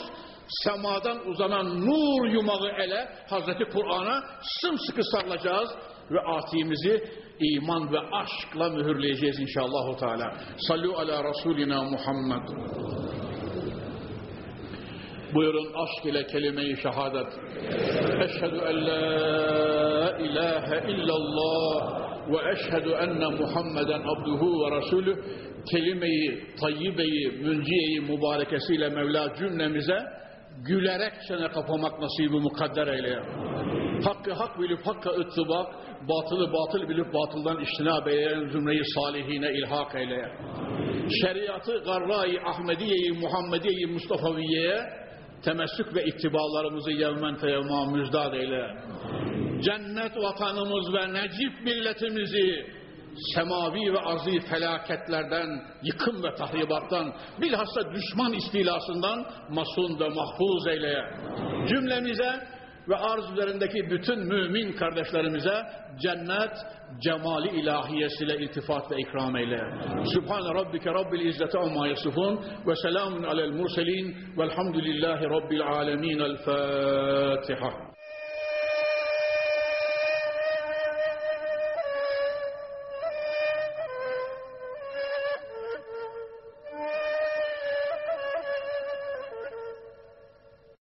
semadan uzanan nur yumağı ele Hazreti Kur'an'a sımsıkı sarılacağız ve atimizi iman ve aşkla mühürleyeceğiz inşallah. Teala. Sallu ala Resulina Muhammed. Buyurun aşk ile kelime-i şehadet. Eşhedü en la ilahe illallah ve eşhedü enne Muhammeden abduhu ve resulü kelime-i tayyibeyi, münciyeyi mübarekesiyle Mevla cümlemize gülerek sene kapamak nasibi mukadder eyle. Hakkı hak bilip hakka ıttibak, batılı batıl bilip batıldan iştinab eyleyen zümreyi salihine ilhak eyle. Şeriatı garra-i Ahmediye-i Muhammediye-i Mustafa'viye'ye temessük ve ittibalarımızı yevmen teyevma müjdat eyle. Cennet vatanımız ve necip milletimizi semavi ve arzi felaketlerden, yıkım ve tahribattan, bilhassa düşman istilasından masun ve mahfuz eyle. Cümlemize ve arz üzerindeki bütün mümin kardeşlerimize cennet cemali ilahiyesiyle iltifat ve ikram eyle. Sübhane Rabbike Rabbil İzzeti amma yasifun ve selamun alel murselin velhamdülillahi Rabbil alemin. El Fatiha.